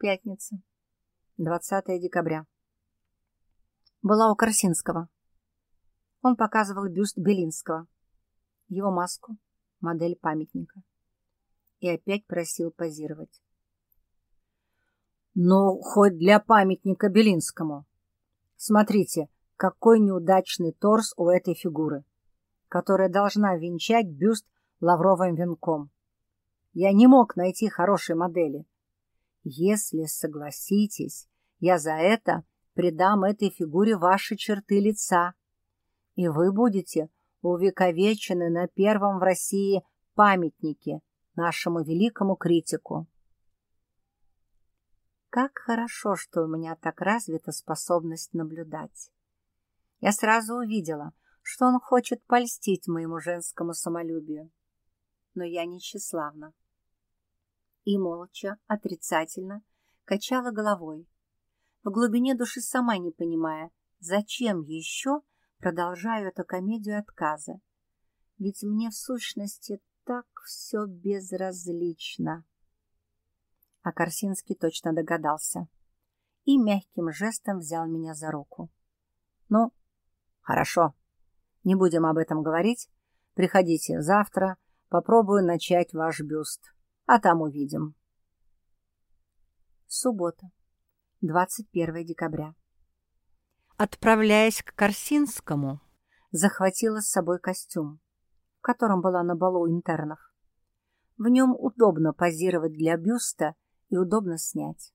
Пятница. 20 декабря. Была у Корсинского. Он показывал бюст Белинского, его маску, модель памятника. И опять просил позировать. Ну, хоть для памятника Белинскому. Смотрите, какой неудачный торс у этой фигуры, которая должна венчать бюст лавровым венком. Я не мог найти хорошей модели. Если согласитесь, я за это придам этой фигуре ваши черты лица, и вы будете увековечены на первом в России памятнике нашему великому критику. Как хорошо, что у меня так развита способность наблюдать. Я сразу увидела, что он хочет польстить моему женскому самолюбию. Но я не тщеславна. И молча, отрицательно, качала головой, в глубине души сама не понимая, зачем еще продолжаю эту комедию отказа. Ведь мне в сущности так все безразлично. А Корсинский точно догадался и мягким жестом взял меня за руку. «Ну, хорошо, не будем об этом говорить. Приходите завтра, попробую начать ваш бюст, а там увидим». Суббота, 21 декабря. Отправляясь к Корсинскому, захватила с собой костюм, в котором была на балу интернов. В нем удобно позировать для бюста и удобно снять.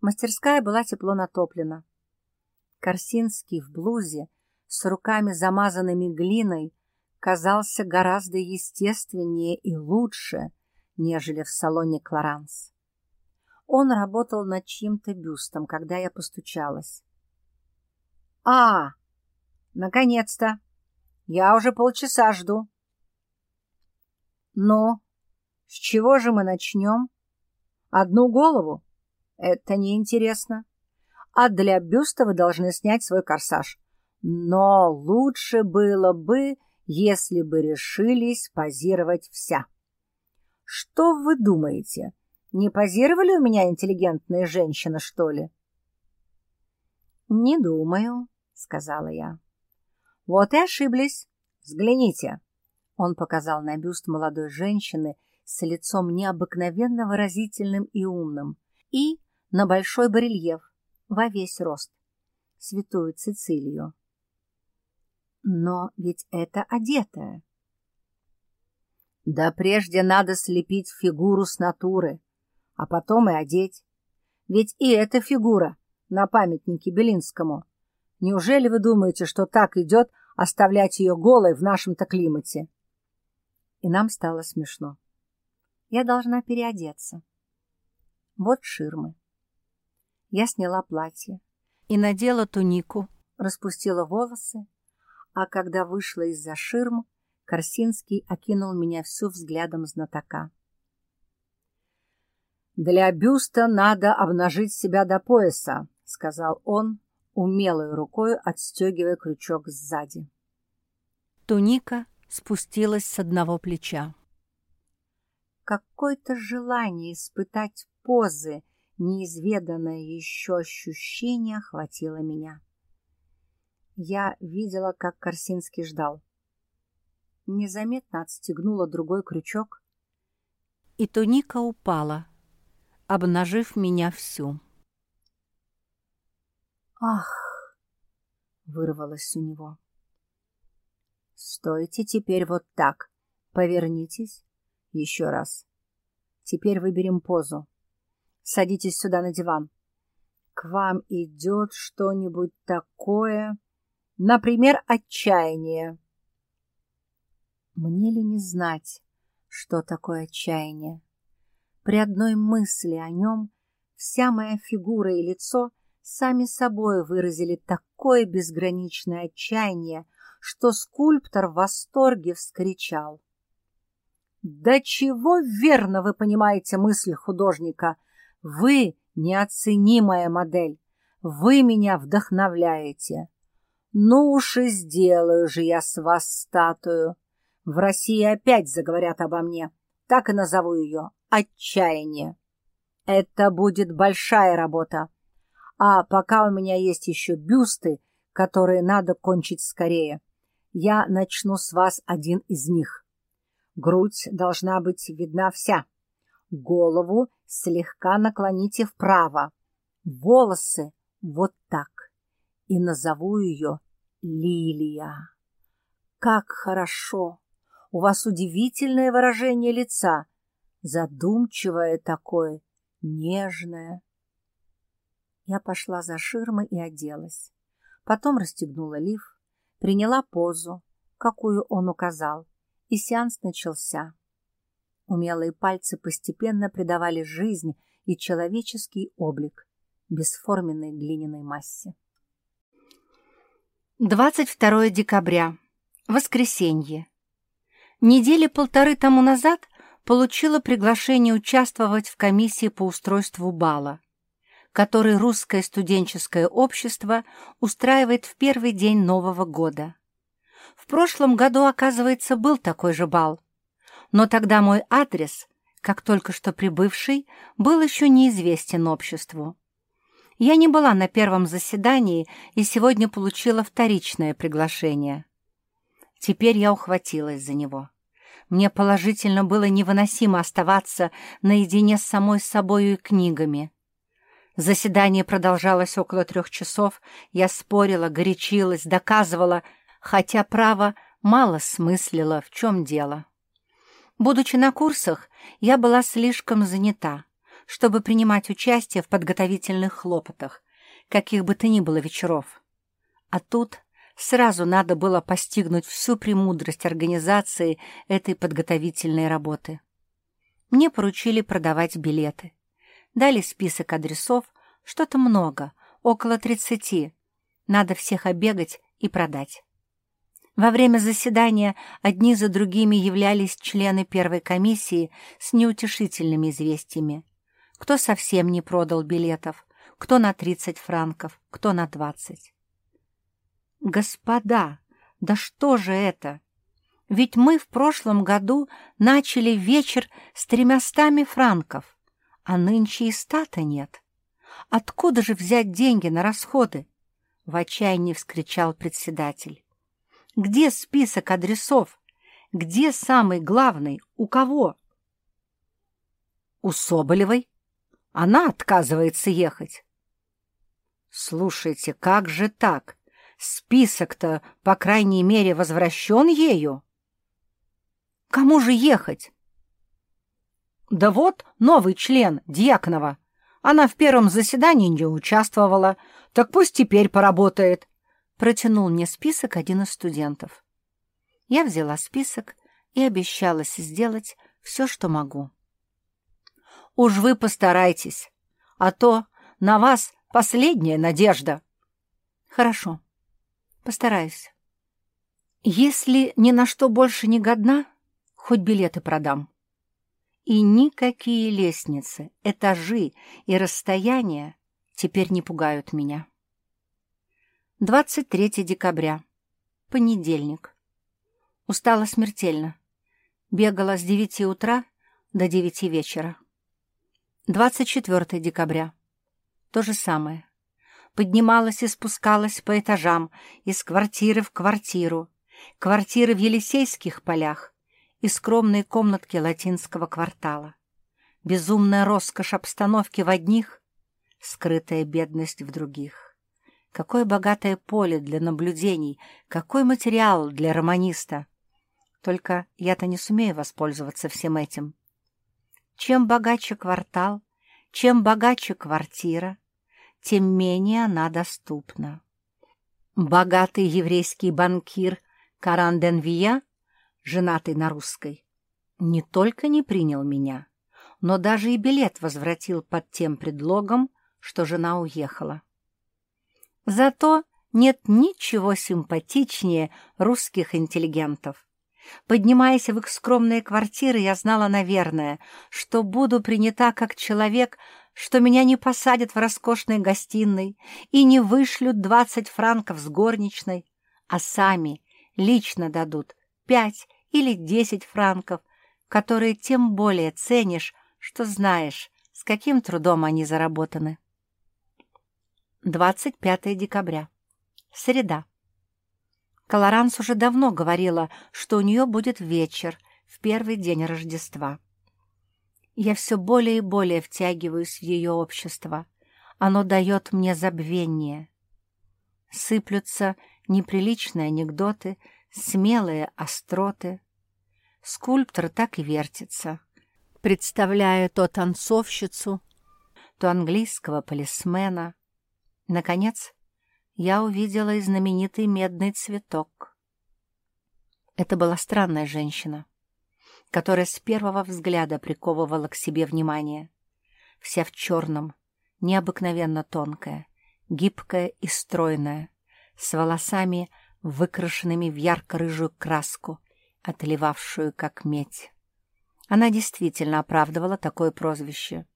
Мастерская была тепло натоплена. Корсинский в блузе с руками замазанными глиной казался гораздо естественнее и лучше, нежели в салоне Клоранс. Он работал над чьим-то бюстом, когда я постучалась. «А, наконец-то! Я уже полчаса жду». «Ну, с чего же мы начнем? Одну голову? Это неинтересно. А для бюста вы должны снять свой корсаж. Но лучше было бы, если бы решились позировать вся. Что вы думаете?» Не позировали у меня интеллигентные женщины, что ли? — Не думаю, — сказала я. — Вот и ошиблись. Взгляните. Он показал на бюст молодой женщины с лицом необыкновенно выразительным и умным, и на большой барельеф во весь рост, святую Цицилию. Но ведь это одетая. Да прежде надо слепить фигуру с натуры, а потом и одеть. Ведь и эта фигура на памятнике Белинскому. Неужели вы думаете, что так идет оставлять ее голой в нашем-то климате? И нам стало смешно. Я должна переодеться. Вот ширмы. Я сняла платье и надела тунику, распустила волосы, а когда вышла из-за ширм, Корсинский окинул меня всю взглядом знатока. «Для бюста надо обнажить себя до пояса», — сказал он, умелой рукой отстегивая крючок сзади. Туника спустилась с одного плеча. Какое-то желание испытать позы, неизведанное еще ощущение охватило меня. Я видела, как Корсинский ждал. Незаметно отстегнула другой крючок, и туника упала, обнажив меня всю. «Ах!» — вырвалось у него. «Стойте теперь вот так. Повернитесь. Еще раз. Теперь выберем позу. Садитесь сюда на диван. К вам идет что-нибудь такое, например, отчаяние. Мне ли не знать, что такое отчаяние? При одной мысли о нем вся моя фигура и лицо сами собой выразили такое безграничное отчаяние, что скульптор в восторге вскричал. «Да чего верно вы понимаете мысль художника! Вы — неоценимая модель! Вы меня вдохновляете! Ну уж и сделаю же я с вас статую! В России опять заговорят обо мне, так и назову ее отчаяние. Это будет большая работа. А пока у меня есть еще бюсты, которые надо кончить скорее, я начну с вас один из них. Грудь должна быть видна вся. Голову слегка наклоните вправо. Волосы вот так. И назову ее Лилия. Как хорошо! У вас удивительное выражение лица, задумчивое такое, нежное. Я пошла за ширмой и оделась. Потом расстегнула лиф, приняла позу, какую он указал, и сеанс начался. Умелые пальцы постепенно придавали жизнь и человеческий облик бесформенной глиняной массе. 22 декабря. Воскресенье. Недели полторы тому назад получила приглашение участвовать в комиссии по устройству бала, который русское студенческое общество устраивает в первый день Нового года. В прошлом году, оказывается, был такой же бал, но тогда мой адрес, как только что прибывший, был еще неизвестен обществу. Я не была на первом заседании и сегодня получила вторичное приглашение. Теперь я ухватилась за него. Мне положительно было невыносимо оставаться наедине с самой собою и книгами. Заседание продолжалось около трех часов. Я спорила, горячилась, доказывала, хотя право мало смыслила, в чем дело. Будучи на курсах, я была слишком занята чтобы принимать участие в подготовительных хлопотах, каких бы то ни было вечеров. А тут сразу надо было постигнуть всю премудрость организации этой подготовительной работы. Мне поручили продавать билеты. Дали список адресов, что-то много, около тридцати. Надо всех обегать и продать. Во время заседания одни за другими являлись члены первой комиссии с неутешительными известиями кто совсем не продал билетов, кто на 30 франков, кто на 20. Господа, да что же это? Ведь мы в прошлом году начали вечер с тремястами франков, а нынче и ста-то нет. Откуда же взять деньги на расходы? В отчаянии вскричал председатель. Где список адресов? Где самый главный? У кого? У Соболевой, она отказывается ехать. Слушайте, как же так? Список-то, по крайней мере, возвращен ею. Кому же ехать? Да вот новый член, Дьяконова. Она в первом заседании не участвовала, так пусть теперь поработает. Протянул мне список один из студентов. Я взяла список и обещалась сделать все, что могу. Уж вы постарайтесь, а то на вас последняя надежда. Хорошо, постараюсь. Если ни на что больше не годна, хоть билеты продам. И никакие лестницы, этажи и расстояния теперь не пугают меня. 23 декабря. Понедельник. Устала смертельно. Бегала с 9 утра до 9 вечера. 24 декабря. То же самое. Поднималась и спускалась по этажам, из квартиры в квартиру, квартиры в Елисейских полях и скромные комнатки латинского квартала. Безумная роскошь обстановки в одних, скрытая бедность в других. Какое богатое поле для наблюдений, какой материал для романиста. Только я-то не сумею воспользоваться всем этим. Чем богаче квартал, чем богаче квартира, тем менее она доступна. Богатый еврейский банкир Каран Денвия, женатый на русской, не только не принял меня, но даже и билет возвратил под тем предлогом, что жена уехала. Зато нет ничего симпатичнее русских интеллигентов. Поднимаясь в их скромные квартиры, я знала, наверное, что буду принята как человек, что меня не посадят в роскошной гостиной и не вышлют двадцать франков с горничной, а сами лично дадут пять или десять франков, которые тем более ценишь, что знаешь, С каким трудом они заработаны? 25 декабря. Среда. Колоранс уже давно говорила, что у нее будет вечер в первый день Рождества. Я все более и более втягиваюсь в ее общество. Оно дает мне забвение. Сыплются неприличные анекдоты, смелые остроты. Скульптор так и вертится, представляя то танцовщицу, то английского полисмена. Наконец, я увидела и знаменитый медный цветок. Это была странная женщина, которая с первого взгляда приковывала к себе внимание. Вся в черном, необыкновенно тонкая, гибкая и стройная, с волосами, выкрашенными в ярко-рыжую краску, отливавшую как медь. Она действительно оправдывала такое прозвище —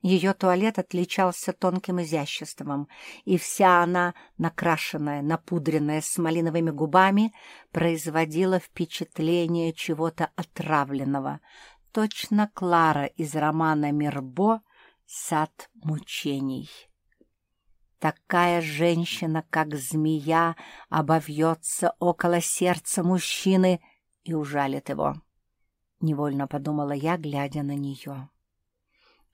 ее туалет отличался тонким изяществом, и вся она, накрашенная, напудренная с малиновыми губами, производила впечатление чего-то отравленного. Точно Клара из романа Мирбо «Сад мучений». Такая женщина, как змея, обовьется около сердца мужчины и ужалит его. Невольно подумала я, глядя на нее.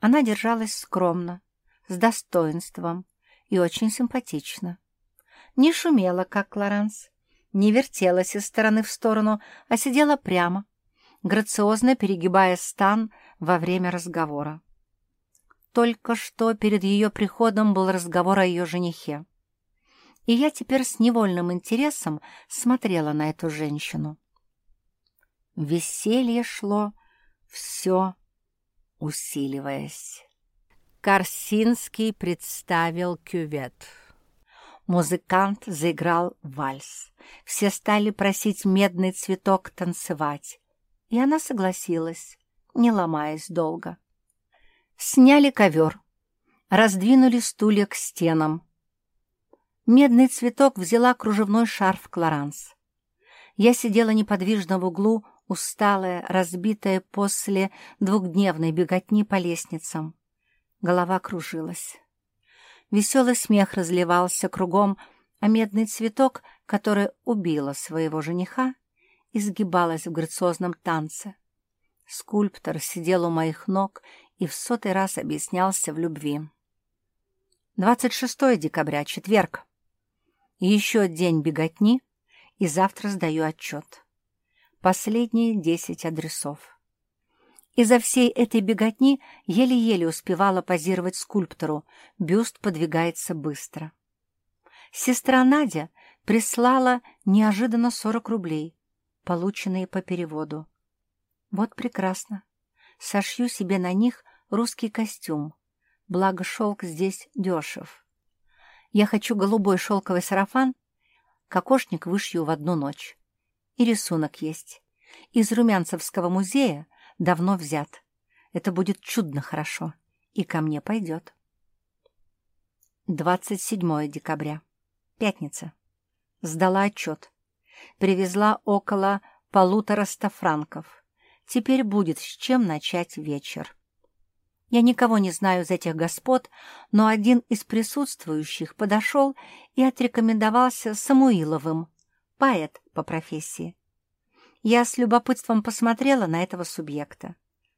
Она держалась скромно, с достоинством и очень симпатично. Не шумела, как Клоранс, не вертелась из стороны в сторону, а сидела прямо, грациозно перегибая стан во время разговора. Только что перед ее приходом был разговор о ее женихе. И я теперь с невольным интересом смотрела на эту женщину. Веселье шло все усиливаясь. Корсинский представил кювет. Музыкант заиграл вальс. Все стали просить медный цветок танцевать. И она согласилась, не ломаясь долго. Сняли ковер, раздвинули стулья к стенам. Медный цветок взяла кружевной шарф Клоранс. Я сидела неподвижно в углу, усталая, разбитая после двухдневной беготни по лестницам. Голова кружилась. Веселый смех разливался кругом, а медный цветок, который убила своего жениха, изгибалась в грациозном танце. Скульптор сидел у моих ног и в сотый раз объяснялся в любви. 26 декабря, четверг. Еще день беготни, и завтра сдаю отчет последние десять адресов. Из-за всей этой беготни еле-еле успевала позировать скульптору, бюст подвигается быстро. Сестра Надя прислала неожиданно сорок рублей, полученные по переводу. Вот прекрасно. Сошью себе на них русский костюм, благо шелк здесь дешев. Я хочу голубой шелковый сарафан, кокошник вышью в одну ночь. И рисунок есть. Из Румянцевского музея давно взят. Это будет чудно хорошо. И ко мне пойдет. 27 декабря. Пятница. Сдала отчет. Привезла около полутора ста франков. Теперь будет с чем начать вечер. Я никого не знаю из этих господ, но один из присутствующих подошел и отрекомендовался Самуиловым, поэт по профессии. Я с любопытством посмотрела на этого субъекта.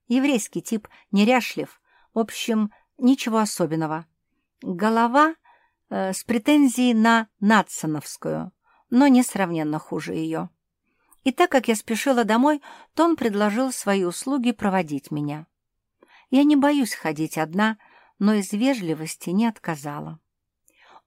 Еврейский тип, неряшлив, в общем, ничего особенного. Голова э, с претензией на Натсоновскую, но несравненно хуже ее. И так как я спешила домой, то он предложил свои услуги проводить меня. Я не боюсь ходить одна, но из вежливости не отказала.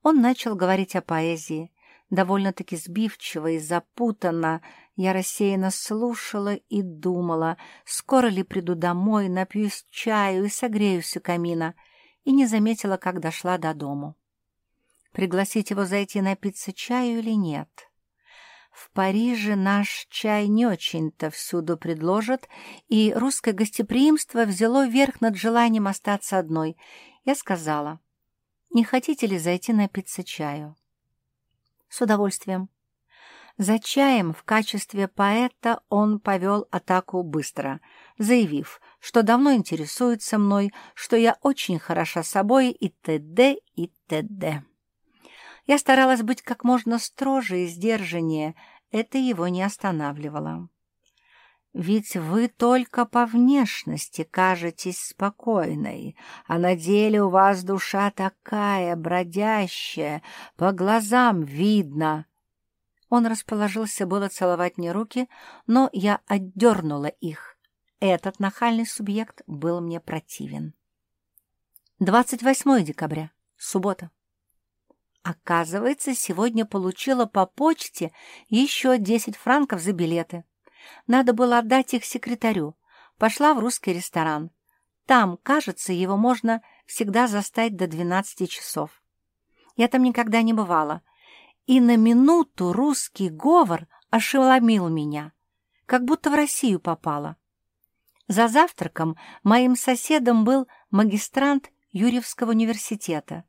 Он начал говорить о поэзии, довольно-таки сбивчиво и запутанно, я рассеянно слушала и думала, скоро ли приду домой, напьюсь чаю и согреюсь у камина, и не заметила, как дошла до дому. Пригласить его зайти напиться чаю или нет? В Париже наш чай не очень-то всюду предложат, и русское гостеприимство взяло верх над желанием остаться одной. Я сказала, не хотите ли зайти напиться чаю? С удовольствием. За чаем в качестве поэта он повел атаку быстро. заявив, что давно интересуется мной, что я очень хороша собой и т.д. и т.д. Я старалась быть как можно строже и сдержаннее, это его не останавливало. Ведь вы только по внешности кажетесь спокойной, а на деле у вас душа такая бродящая, по глазам видно. Он расположился было целовать мне руки, но я отдернула их. Этот нахальный субъект был мне противен. 28 декабря, суббота. Оказывается, сегодня получила по почте еще 10 франков за билеты. Надо было отдать их секретарю. Пошла в русский ресторан. Там, кажется, его можно всегда застать до 12 часов. Я там никогда не бывала. И на минуту русский говор ошеломил меня, как будто в Россию попала. За завтраком моим соседом был магистрант Юрьевского университета,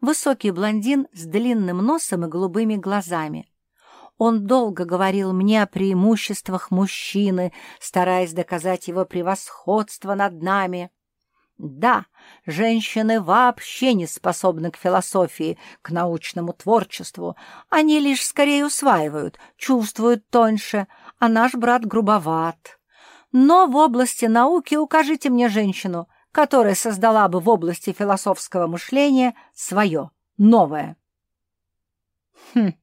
высокий блондин с длинным носом и голубыми глазами. Он долго говорил мне о преимуществах мужчины, стараясь доказать его превосходство над нами. Да, женщины вообще не способны к философии, к научному творчеству. Они лишь скорее усваивают, чувствуют тоньше, а наш брат грубоват. Но в области науки укажите мне женщину, которая создала бы в области философского мышления свое, новое. Хм,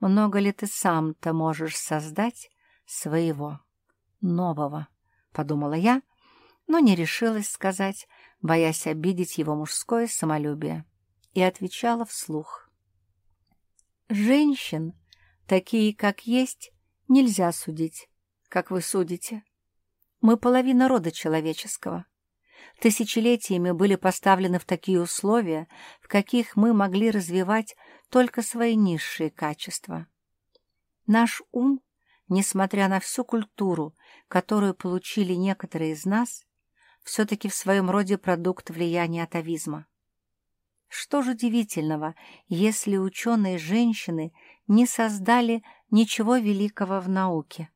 много ли ты сам-то можешь создать своего нового, — подумала я, но не решилась сказать, боясь обидеть его мужское самолюбие, и отвечала вслух. Женщин, такие как есть, нельзя судить, как вы судите. Мы половина рода человеческого. Тысячелетиями были поставлены в такие условия, в каких мы могли развивать только свои низшие качества. Наш ум, несмотря на всю культуру, которую получили некоторые из нас, все-таки в своем роде продукт влияния атовизма. Что же удивительного, если ученые-женщины не создали ничего великого в науке?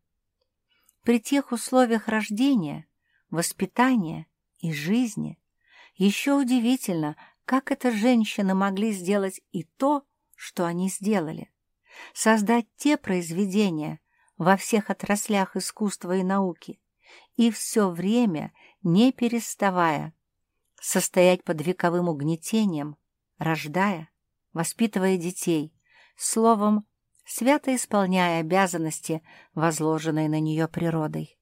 При тех условиях рождения, воспитания и жизни еще удивительно, как это женщины могли сделать и то, что они сделали. Создать те произведения во всех отраслях искусства и науки, и все время, не переставая, состоять под вековым угнетением, рождая, воспитывая детей, словом, свято исполняя обязанности, возложенные на нее природой.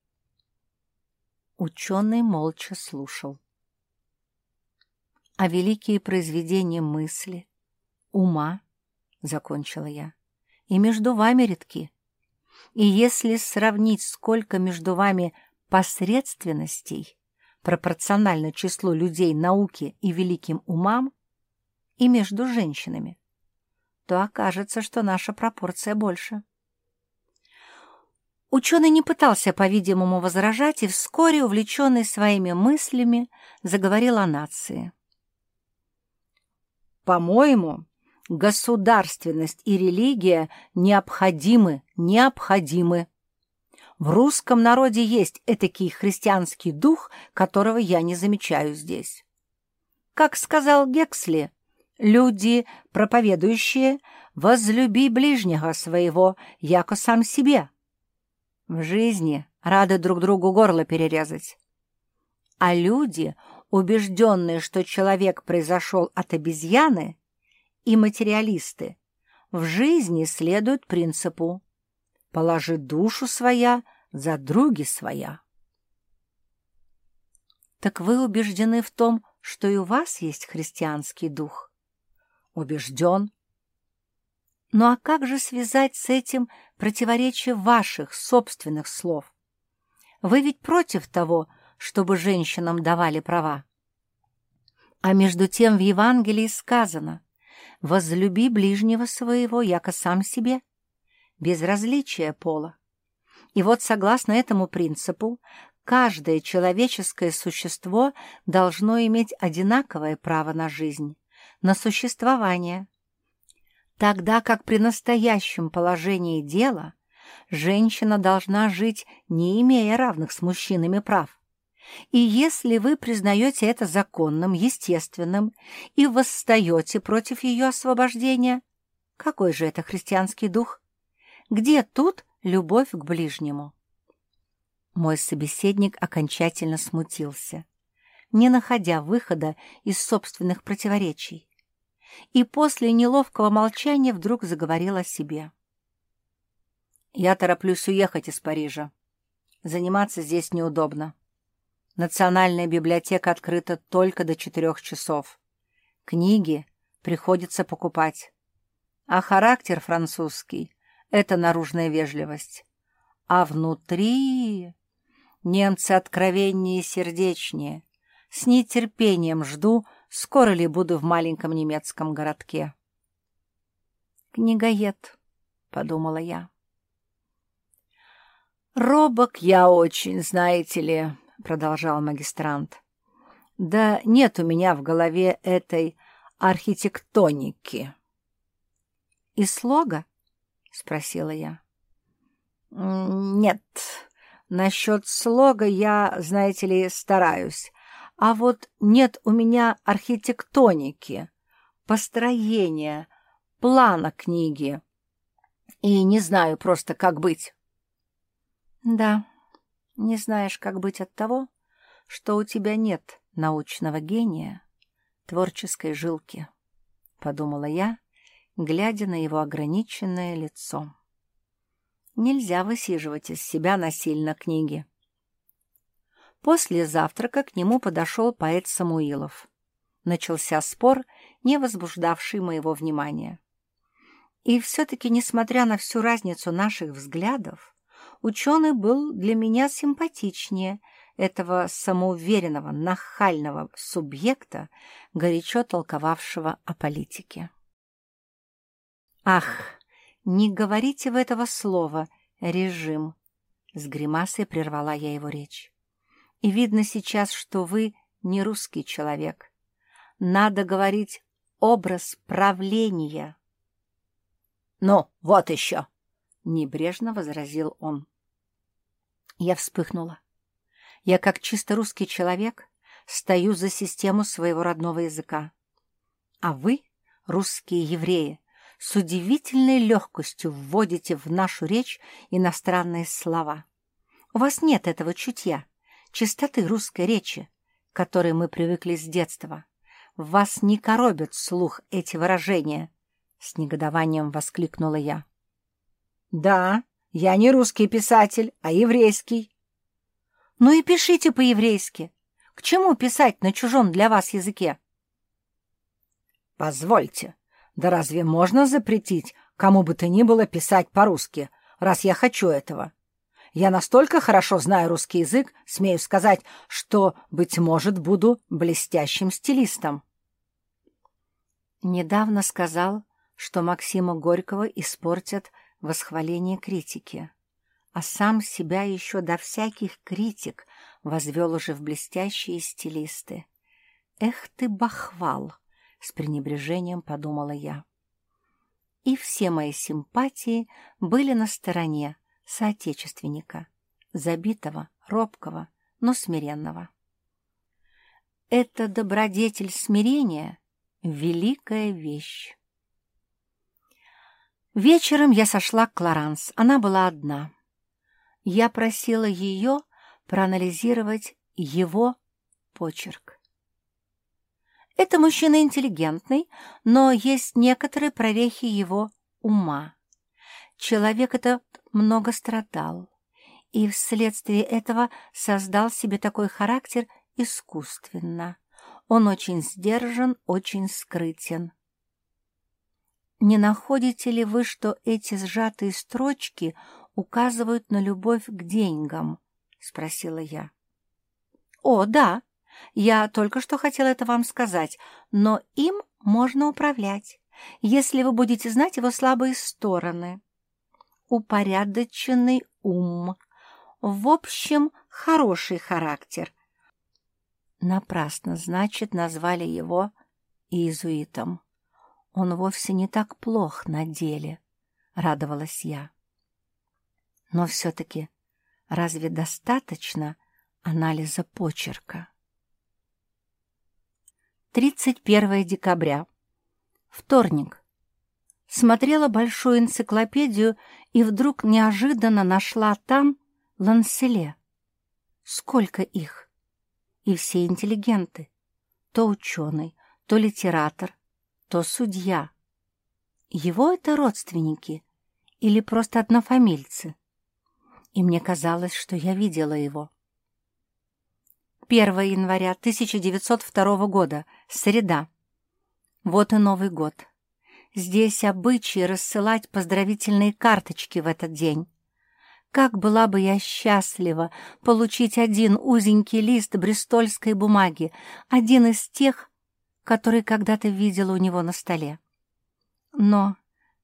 Ученый молча слушал. А великие произведения мысли, ума, — закончила я, — и между вами редки. И если сравнить, сколько между вами посредственностей, пропорционально числу людей науки и великим умам, и между женщинами, то окажется, что наша пропорция больше. Ученый не пытался, по-видимому, возражать и вскоре, увлеченный своими мыслями, заговорил о нации. «По-моему, государственность и религия необходимы, необходимы. В русском народе есть этакий христианский дух, которого я не замечаю здесь. Как сказал Гексли, люди, проповедующие, возлюби ближнего своего, яко сам себе. В жизни рады друг другу горло перерезать. А люди, убежденные, что человек произошел от обезьяны, и материалисты в жизни следуют принципу «положи душу своя за други своя». Так вы убеждены в том, что и у вас есть христианский дух? Убежден. Ну а как же связать с этим противоречие ваших собственных слов? Вы ведь против того, чтобы женщинам давали права. А между тем в Евангелии сказано возлюби ближнего своего, яко сам себе, без различия пола. И вот, согласно этому принципу, каждое человеческое существо должно иметь одинаковое право на жизнь, на существование, тогда как при настоящем положении дела женщина должна жить, не имея равных с мужчинами прав. И если вы признаете это законным, естественным и восстаете против ее освобождения, какой же это христианский дух? Где тут любовь к ближнему? Мой собеседник окончательно смутился, не находя выхода из собственных противоречий, и после неловкого молчания вдруг заговорил о себе. «Я тороплюсь уехать из Парижа. Заниматься здесь неудобно. Национальная библиотека открыта только до четырех часов. Книги приходится покупать. А характер французский — это наружная вежливость. А внутри... Немцы откровеннее и сердечнее. С нетерпением жду, скоро ли буду в маленьком немецком городке. «Книгоед», — подумала я. «Робок я очень, знаете ли», — продолжал магистрант. «Да нет у меня в голове этой архитектоники». «И слога?» — спросила я. «Нет, насчет слога я, знаете ли, стараюсь. А вот нет у меня архитектоники, построения, плана книги. И не знаю просто, как быть». «Да, не знаешь, как быть от того, что у тебя нет научного гения, творческой жилки», — подумала я, глядя на его ограниченное лицо. Нельзя высиживать из себя насильно книги. После завтрака к нему подошел поэт Самуилов. Начался спор, не возбуждавший моего внимания. И все-таки, несмотря на всю разницу наших взглядов, ученый был для меня симпатичнее этого самоуверенного, нахального субъекта, горячо толковавшего о политике. «Ах, не говорите в этого слова «режим», — с гримасой прервала я его речь. «И видно сейчас, что вы не русский человек. Надо говорить «образ правления». «Ну, вот еще!» — небрежно возразил он. Я вспыхнула. Я, как чисто русский человек, стою за систему своего родного языка. А вы, русские евреи, с удивительной легкостью вводите в нашу речь иностранные слова. У вас нет этого чутья, чистоты русской речи, к которой мы привыкли с детства. Вас не коробят слух эти выражения, — с негодованием воскликнула я. — Да, я не русский писатель, а еврейский. Ну и пишите по-еврейски. К чему писать на чужом для вас языке? Позвольте, да разве можно запретить кому бы то ни было писать по-русски, раз я хочу этого? Я настолько хорошо знаю русский язык, смею сказать, что, быть может, буду блестящим стилистом. Недавно сказал, что Максима Горького испортят восхваление критики, а сам себя еще до всяких критик возвел уже в блестящие стилисты. «Эх ты, бахвал!» — с пренебрежением подумала я. И все мои симпатии были на стороне соотечественника, забитого, робкого, но смиренного. Это добродетель смирения — великая вещь. Вечером я сошла к Клоранс. Она была одна. Я просила ее проанализировать его почерк. Это мужчина интеллигентный, но есть некоторые прорехи его ума. Человек этот много страдал, и вследствие этого создал себе такой характер искусственно. Он очень сдержан, очень скрытен. Не находите ли вы, что эти сжатые строчки указывают на любовь к деньгам? — спросила я. — О, да, я только что хотела это вам сказать, но им можно управлять, если вы будете знать его слабые стороны. Упорядоченный ум, в общем, хороший характер. Напрасно, значит, назвали его иезуитом. Он вовсе не так плох на деле, — радовалась я. Но все-таки разве достаточно анализа почерка? 31 декабря. Вторник. Смотрела большую энциклопедию и вдруг неожиданно нашла там Ланселе. Сколько их! И все интеллигенты. То ученый, то литератор, то судья. Его это родственники или просто однофамильцы? И мне казалось, что я видела его. 1 января 1902 года, среда. Вот и Новый год. Здесь обычаи рассылать поздравительные карточки в этот день. Как была бы я счастлива получить один узенький лист брестольской бумаги, один из тех, который когда-то видела у него на столе. Но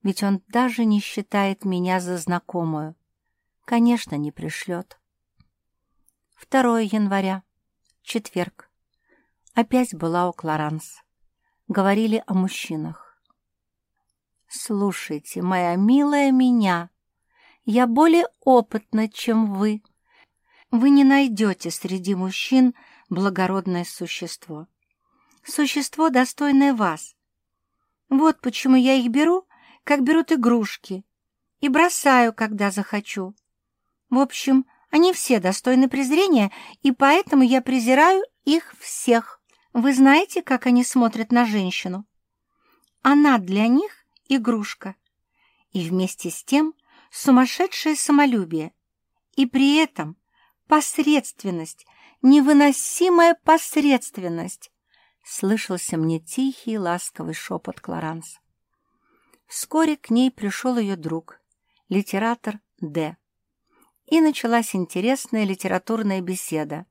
ведь он даже не считает меня за знакомую. Конечно, не пришлет. 2 января, четверг. Опять была у Кларанс. Говорили о мужчинах. «Слушайте, моя милая меня», я более опытна, чем вы. Вы не найдете среди мужчин благородное существо. Существо, достойное вас. Вот почему я их беру, как берут игрушки, и бросаю, когда захочу. В общем, они все достойны презрения, и поэтому я презираю их всех. Вы знаете, как они смотрят на женщину? Она для них игрушка. И вместе с тем – сумасшедшее самолюбие и при этом посредственность, невыносимая посредственность, слышался мне тихий ласковый шепот Клоранс. Вскоре к ней пришел ее друг, литератор Д. И началась интересная литературная беседа.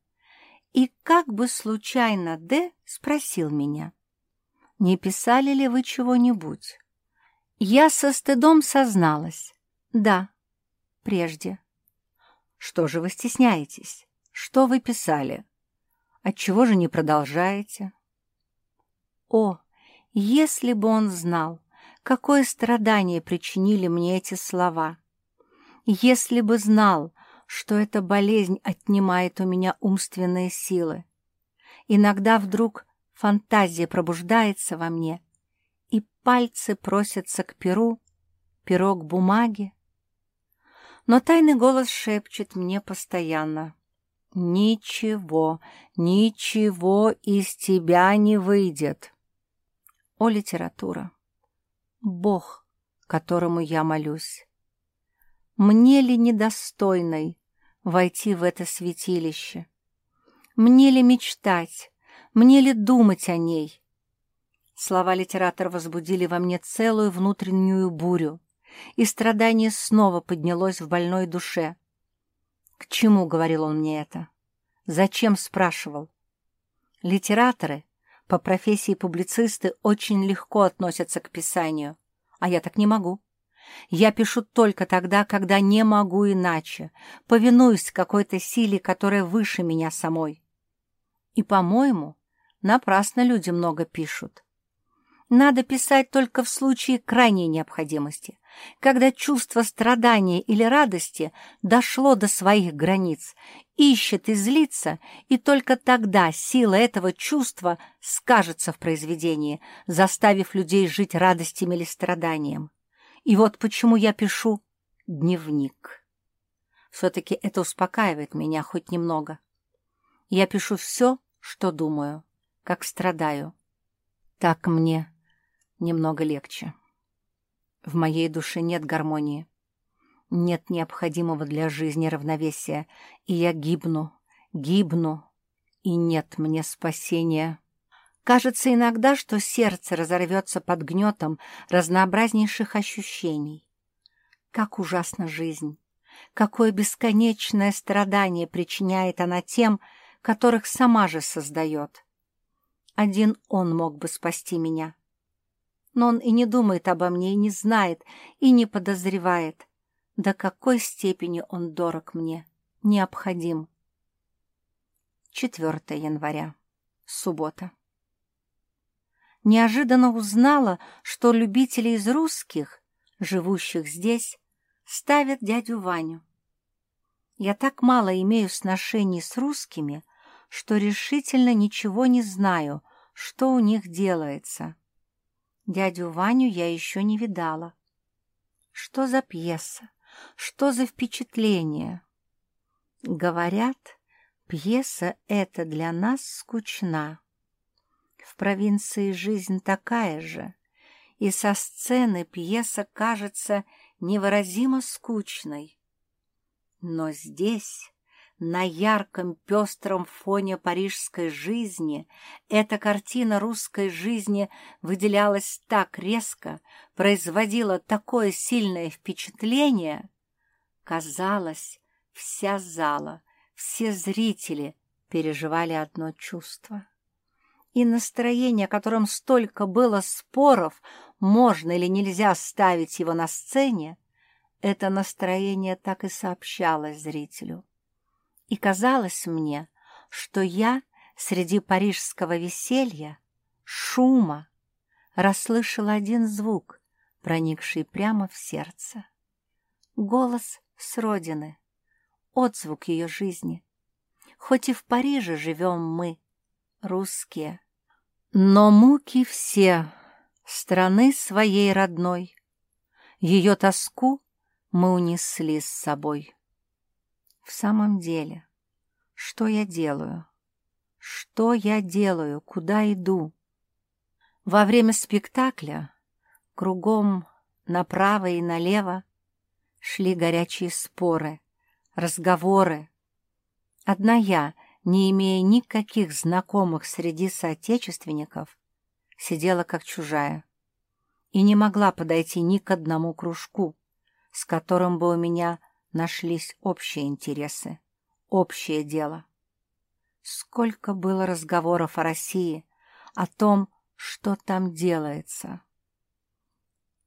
И как бы случайно Д спросил меня, «Не писали ли вы чего-нибудь?» Я со стыдом созналась. Да, прежде. Что же вы стесняетесь? Что вы писали? Отчего же не продолжаете? О, если бы он знал, какое страдание причинили мне эти слова! Если бы знал, что эта болезнь отнимает у меня умственные силы. Иногда вдруг фантазия пробуждается во мне, пальцы просятся к перу, пирог бумаги, но тайный голос шепчет мне постоянно. «Ничего, ничего из тебя не выйдет». О, литература! Бог, которому я молюсь. Мне ли недостойной войти в это святилище? Мне ли мечтать? Мне ли думать о ней? Слова литератора возбудили во мне целую внутреннюю бурю и страдание снова поднялось в больной душе. «К чему?» — говорил он мне это. «Зачем?» — спрашивал. Литераторы, по профессии публицисты, очень легко относятся к писанию, а я так не могу. Я пишу только тогда, когда не могу иначе, повинуюсь какой-то силе, которая выше меня самой. И, по-моему, напрасно люди много пишут. Надо писать только в случае крайней необходимости, когда чувство страдания или радости дошло до своих границ, ищет и злится, и только тогда сила этого чувства скажется в произведении, заставив людей жить радостями или страданием. И вот почему я пишу дневник. Все-таки это успокаивает меня хоть немного. Я пишу все, что думаю, как страдаю. Так мне немного легче. В моей душе нет гармонии. Нет необходимого для жизни равновесия, и я гибну, гибну, и нет мне спасения. Кажется иногда, что сердце разорвется под гнетом разнообразнейших ощущений. Как ужасна жизнь! Какое бесконечное страдание причиняет она тем, которых сама же создает. Один он мог бы спасти меня но он и не думает обо мне, и не знает, и не подозревает, до какой степени он дорог мне, необходим. 4 января. Суббота. Неожиданно узнала, что любители из русских, живущих здесь, ставят дядю Ваню. Я так мало имею сношений с русскими, что решительно ничего не знаю, что у них делается. Дядю Ваню я еще не видала. Что за пьеса? Что за впечатление? Говорят, пьеса эта для нас скучна. В провинции жизнь такая же, и со сцены пьеса кажется невыразимо скучной. Но здесь, на ярком пестром фоне парижской жизни, эта картина русской жизни выделялась так резко, производила такое сильное впечатление. Казалось, вся зала, все зрители переживали одно чувство и настроение, о котором столько было споров, можно или нельзя ставить его на сцене, это настроение так и сообщалось зрителю. И казалось мне, что я среди парижского веселья, шума, расслышала один звук, проникший прямо в сердце. Голос с родины, отзвук ее жизни. Хоть и в Париже живем мы, русские, но муки все страны своей родной, Ее тоску мы унесли с собой. В самом деле, что я делаю? Что я делаю? Куда иду? Во время спектакля кругом направо и налево шли горячие споры, разговоры. Одна я — не имея никаких знакомых среди соотечественников, сидела как чужая и не могла подойти ни к одному кружку, с которым бы у меня нашлись общие интересы, общее дело. Сколько было разговоров о России, о том, что там делается.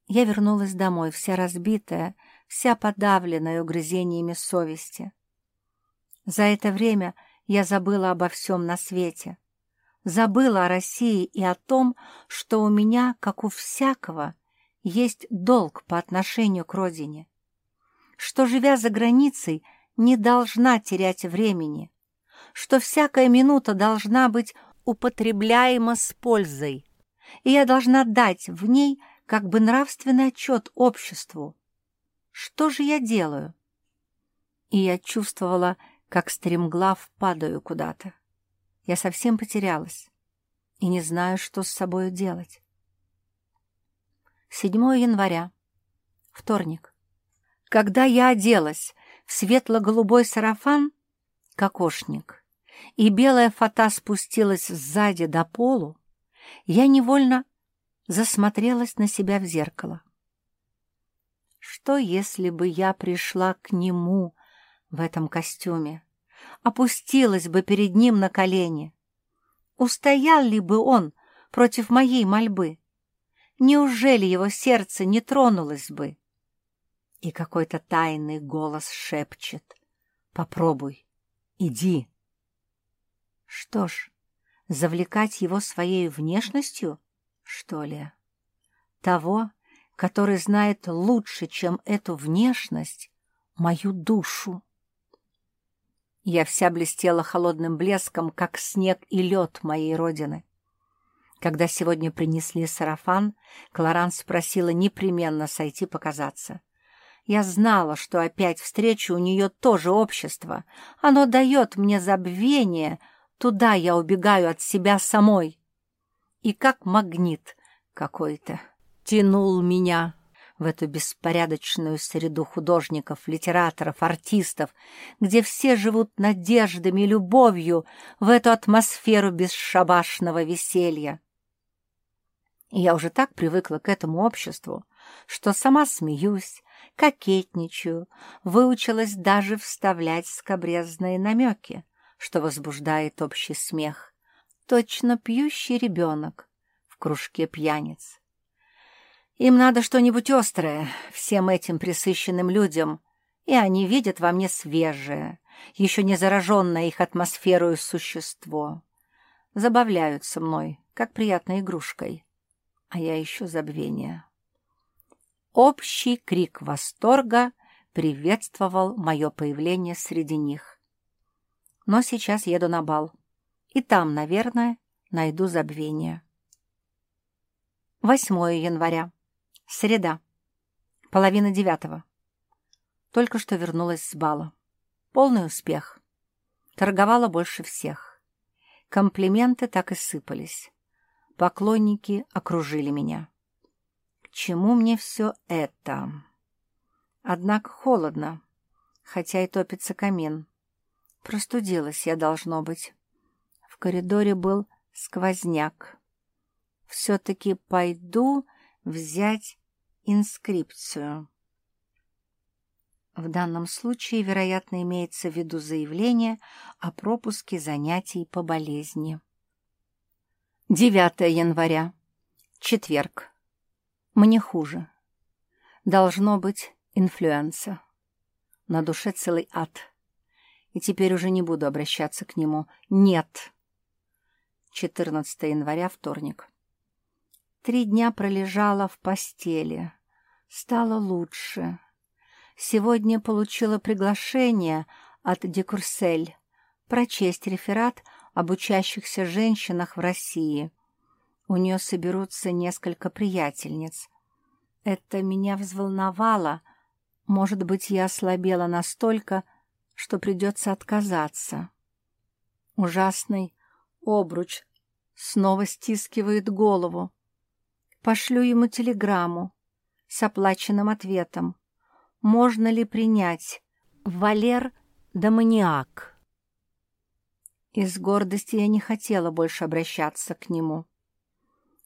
Я вернулась домой, вся разбитая, вся подавленная угрызениями совести. За это время я забыла обо всем на свете. Забыла о России и о том, что у меня, как у всякого, есть долг по отношению к родине. Что, живя за границей, не должна терять времени. Что всякая минута должна быть употребляема с пользой. И я должна дать в ней как бы нравственный отчет обществу. Что же я делаю? И я чувствовала как стремглав падаю куда-то. Я совсем потерялась и не знаю, что с собой делать. 7 января. Вторник. Когда я оделась в светло-голубой сарафан, кокошник, и белая фата спустилась сзади до полу, я невольно засмотрелась на себя в зеркало. Что, если бы я пришла к нему в этом костюме, опустилась бы перед ним на колени. Устоял ли бы он против моей мольбы? Неужели его сердце не тронулось бы? И какой-то тайный голос шепчет. «Попробуй, иди». Что ж, завлекать его своей внешностью, что ли? Того, который знает лучше, чем эту внешность, мою душу. Я вся блестела холодным блеском, как снег и лед моей родины. Когда сегодня принесли сарафан, Кларан спросила непременно сойти показаться. Я знала, что опять встречу у нее тоже общество. Оно дает мне забвение, туда я убегаю от себя самой. И как магнит какой-то тянул меня в эту беспорядочную среду художников, литераторов, артистов, где все живут надеждами и любовью, в эту атмосферу бесшабашного веселья. И я уже так привыкла к этому обществу, что сама смеюсь, кокетничаю, выучилась даже вставлять скобрезные намеки, что возбуждает общий смех. Точно пьющий ребенок в кружке пьяниц. Им надо что-нибудь острое, всем этим присыщенным людям, и они видят во мне свежее, еще не зараженное их атмосферою существо. Забавляются мной, как приятной игрушкой, а я ищу забвения. Общий крик восторга приветствовал мое появление среди них. Но сейчас еду на бал, и там, наверное, найду забвение. 8 января. Среда. Половина девятого. Только что вернулась с бала. Полный успех. Торговала больше всех. Комплименты так и сыпались. Поклонники окружили меня. Чему мне все это? Однако холодно, хотя и топится камин. Простудилась я, должно быть. В коридоре был сквозняк. Все-таки пойду взять инскрипцию. В данном случае, вероятно, имеется в виду заявление о пропуске занятий по болезни. 9 января. Четверг. Мне хуже. Должно быть инфлюенса. На душе целый ад. И теперь уже не буду обращаться к нему. Нет. 14 января, вторник. Три дня пролежала в постели. Стало лучше. Сегодня получила приглашение от Декурсель прочесть реферат об учащихся женщинах в России. У нее соберутся несколько приятельниц. Это меня взволновало. Может быть, я ослабела настолько, что придется отказаться. Ужасный обруч снова стискивает голову. Пошлю ему телеграмму с оплаченным ответом можно ли принять Валер Доманиак. Из гордости я не хотела больше обращаться к нему.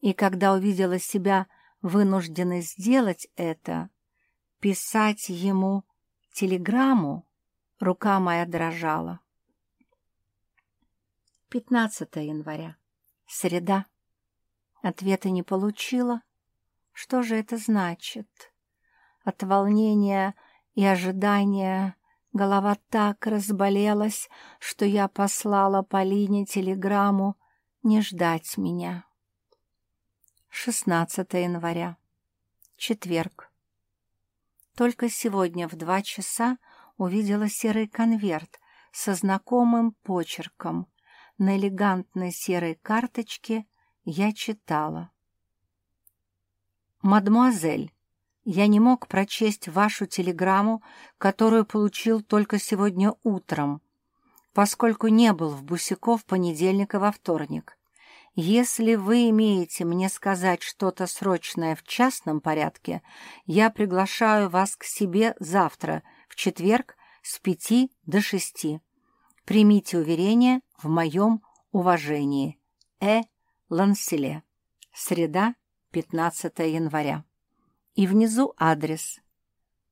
И когда увидела себя вынужденной сделать это, писать ему телеграмму, рука моя дрожала. 15 января. Среда. Ответа не получила. Что же это значит? От волнения и ожидания голова так разболелась, что я послала Полине телеграмму не ждать меня. 16 января. Четверг. Только сегодня в два часа увидела серый конверт со знакомым почерком. На элегантной серой карточке я читала. «Мадемуазель, я не мог прочесть вашу телеграмму, которую получил только сегодня утром, поскольку не был в Бусиков понедельник и во вторник. Если вы имеете мне сказать что-то срочное в частном порядке, я приглашаю вас к себе завтра, в четверг, с пяти до шести. Примите уверение в моем уважении. Э. Ланселе. Среда, 15 января и внизу адрес.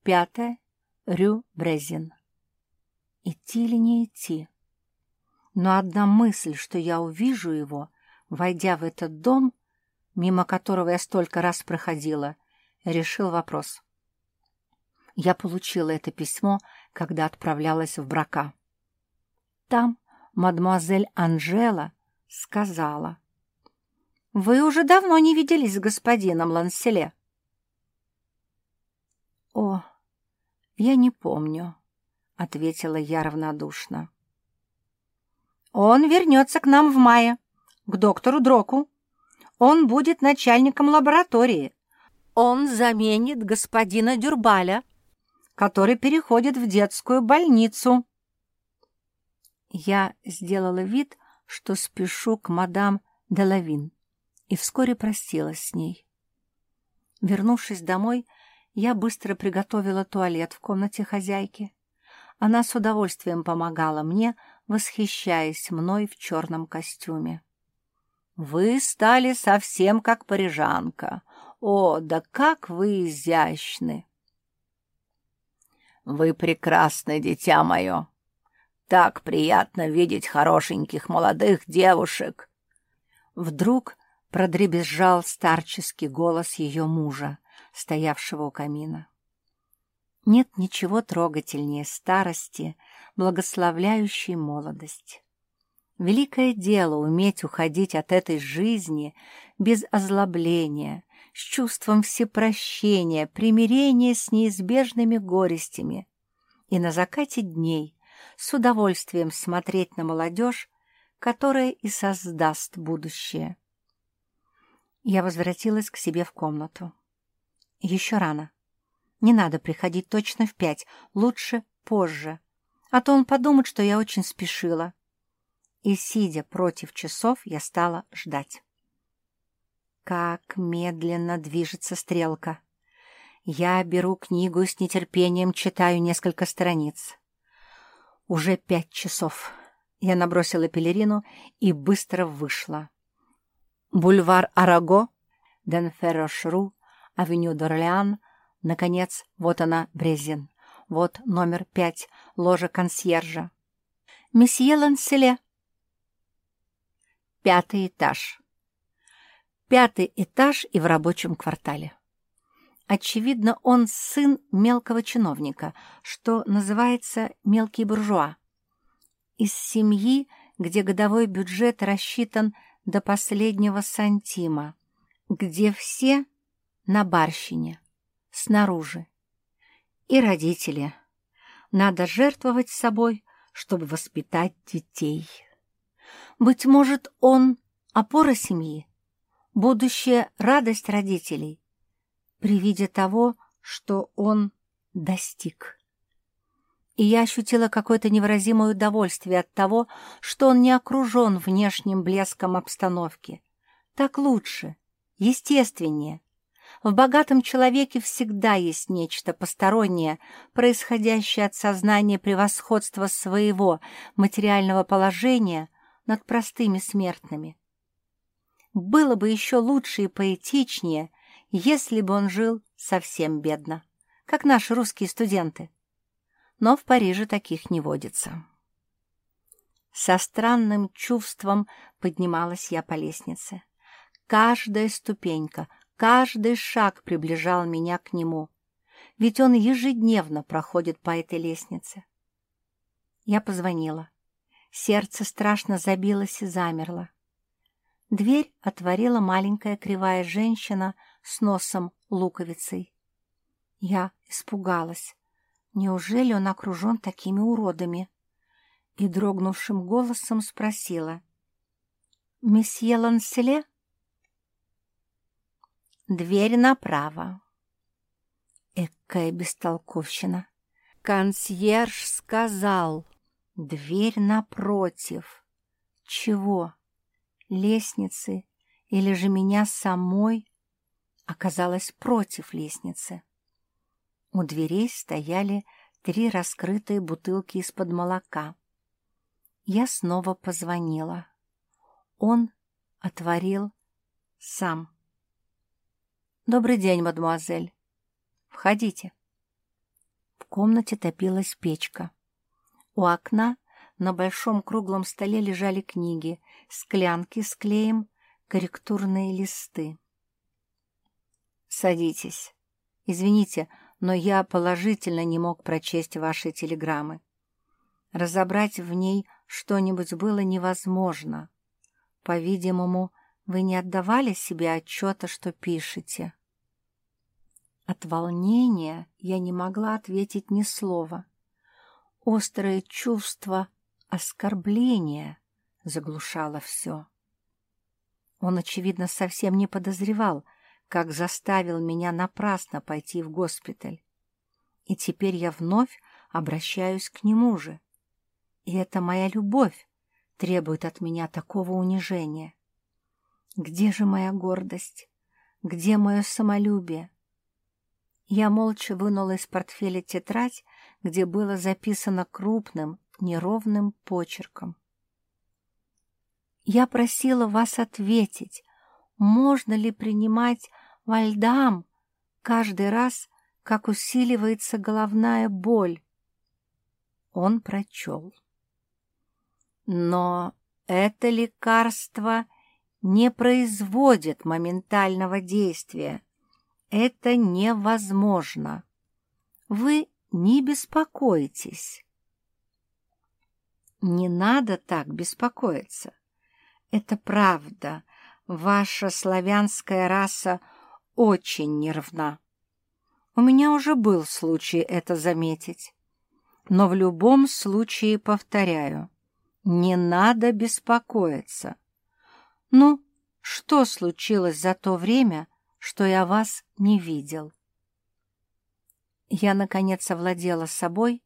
Пятое, Рю Брезин. Идти или не идти? Но одна мысль, что я увижу его, войдя в этот дом, мимо которого я столько раз проходила, решил вопрос. Я получила это письмо, когда отправлялась в брака. Там мадемуазель Анжела сказала. «Вы уже давно не виделись с господином Ланселе». «О, я не помню», — ответила я равнодушно. «Он вернется к нам в мае, к доктору Дроку. Он будет начальником лаборатории. Он заменит господина Дюрбаля, который переходит в детскую больницу». Я сделала вид, что спешу к мадам Делавин, и вскоре простилась с ней. Вернувшись домой, я быстро приготовила туалет в комнате хозяйки. Она с удовольствием помогала мне, восхищаясь мной в черном костюме. «Вы стали совсем как парижанка. О, да как вы изящны!» «Вы прекрасны, дитя мое! Так приятно видеть хорошеньких молодых девушек!» Вдруг продребезжал старческий голос ее мужа стоявшего у камина. Нет ничего трогательнее старости, благословляющей молодость. Великое дело уметь уходить от этой жизни без озлобления, с чувством всепрощения, примирения с неизбежными горестями. и на закате дней с удовольствием смотреть на молодежь, которая и создаст будущее. Я возвратилась к себе в комнату. Еще рано. Не надо приходить точно в пять, лучше позже, а то он подумает, что я очень спешила. И, сидя против часов, я стала ждать. Как медленно движется стрелка. Я беру книгу и с нетерпением читаю несколько страниц. Уже пять часов. Я набросила пелерину и быстро вышла. Бульвар Араго, Денферрошру, авеню Дорлеан, наконец, вот она, Брезин. Вот номер пять, ложа консьержа. «Месье Ланселе!» Пятый этаж. Пятый этаж и в рабочем квартале. Очевидно, он сын мелкого чиновника, что называется мелкий буржуа. Из семьи, где годовой бюджет рассчитан до последнего сантима, где все на барщине, снаружи. И родители. Надо жертвовать собой, чтобы воспитать детей. Быть может, он — опора семьи, будущая радость родителей при виде того, что он достиг. И я ощутила какое-то невыразимое удовольствие от того, что он не окружен внешним блеском обстановки. Так лучше, естественнее. В богатом человеке всегда есть нечто постороннее, происходящее от сознания превосходства своего материального положения над простыми смертными. Было бы еще лучше и поэтичнее, если бы он жил совсем бедно, как наши русские студенты. Но в Париже таких не водится. Со странным чувством поднималась я по лестнице. Каждая ступенька, каждый шаг приближал меня к нему, ведь он ежедневно проходит по этой лестнице. Я позвонила. Сердце страшно забилось и замерло. Дверь отворила маленькая кривая женщина с носом луковицей. Я испугалась. Неужели он окружен такими уродами? И дрогнувшим голосом спросила. «Месье Ланселе?» Дверь направо. Экая бестолковщина. Консьерж сказал. Дверь напротив. Чего? Лестницы или же меня самой оказалась против лестницы? У дверей стояли три раскрытые бутылки из-под молока. Я снова позвонила. Он отворил сам. «Добрый день, мадемуазель. Входите». В комнате топилась печка. У окна на большом круглом столе лежали книги, склянки с клеем, корректурные листы. «Садитесь. Извините, но я положительно не мог прочесть ваши телеграммы. Разобрать в ней что-нибудь было невозможно. По-видимому, вы не отдавали себе отчета, что пишете?» От волнения я не могла ответить ни слова. Острое чувство оскорбления заглушало все. Он, очевидно, совсем не подозревал, как заставил меня напрасно пойти в госпиталь. И теперь я вновь обращаюсь к нему же. И это моя любовь требует от меня такого унижения. Где же моя гордость? Где мое самолюбие? Я молча вынула из портфеля тетрадь, где было записано крупным, неровным почерком. Я просила вас ответить, можно ли принимать вальдам каждый раз, как усиливается головная боль. Он прочел. Но это лекарство не производит моментального действия это невозможно. Вы не беспокойтесь. Не надо так беспокоиться. Это правда. Ваша славянская раса очень нервна. У меня уже был случай это заметить. Но в любом случае повторяю, не надо беспокоиться. Ну, что случилось за то время, что я вас не видел? Я, наконец, овладела собой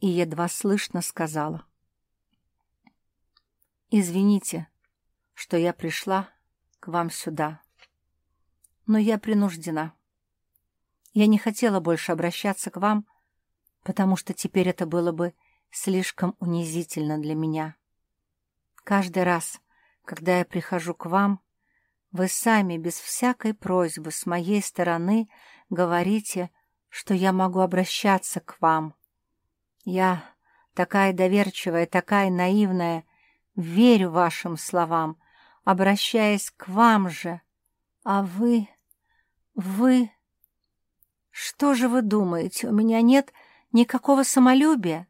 и едва слышно сказала. «Извините, что я пришла к вам сюда, но я принуждена. Я не хотела больше обращаться к вам, потому что теперь это было бы слишком унизительно для меня. Каждый раз, когда я прихожу к вам, вы сами, без всякой просьбы с моей стороны, говорите, что я могу обращаться к вам. Я такая доверчивая, такая наивная, верю вашим словам, обращаясь к вам же. А вы... вы... Что же вы думаете, у меня нет никакого самолюбия?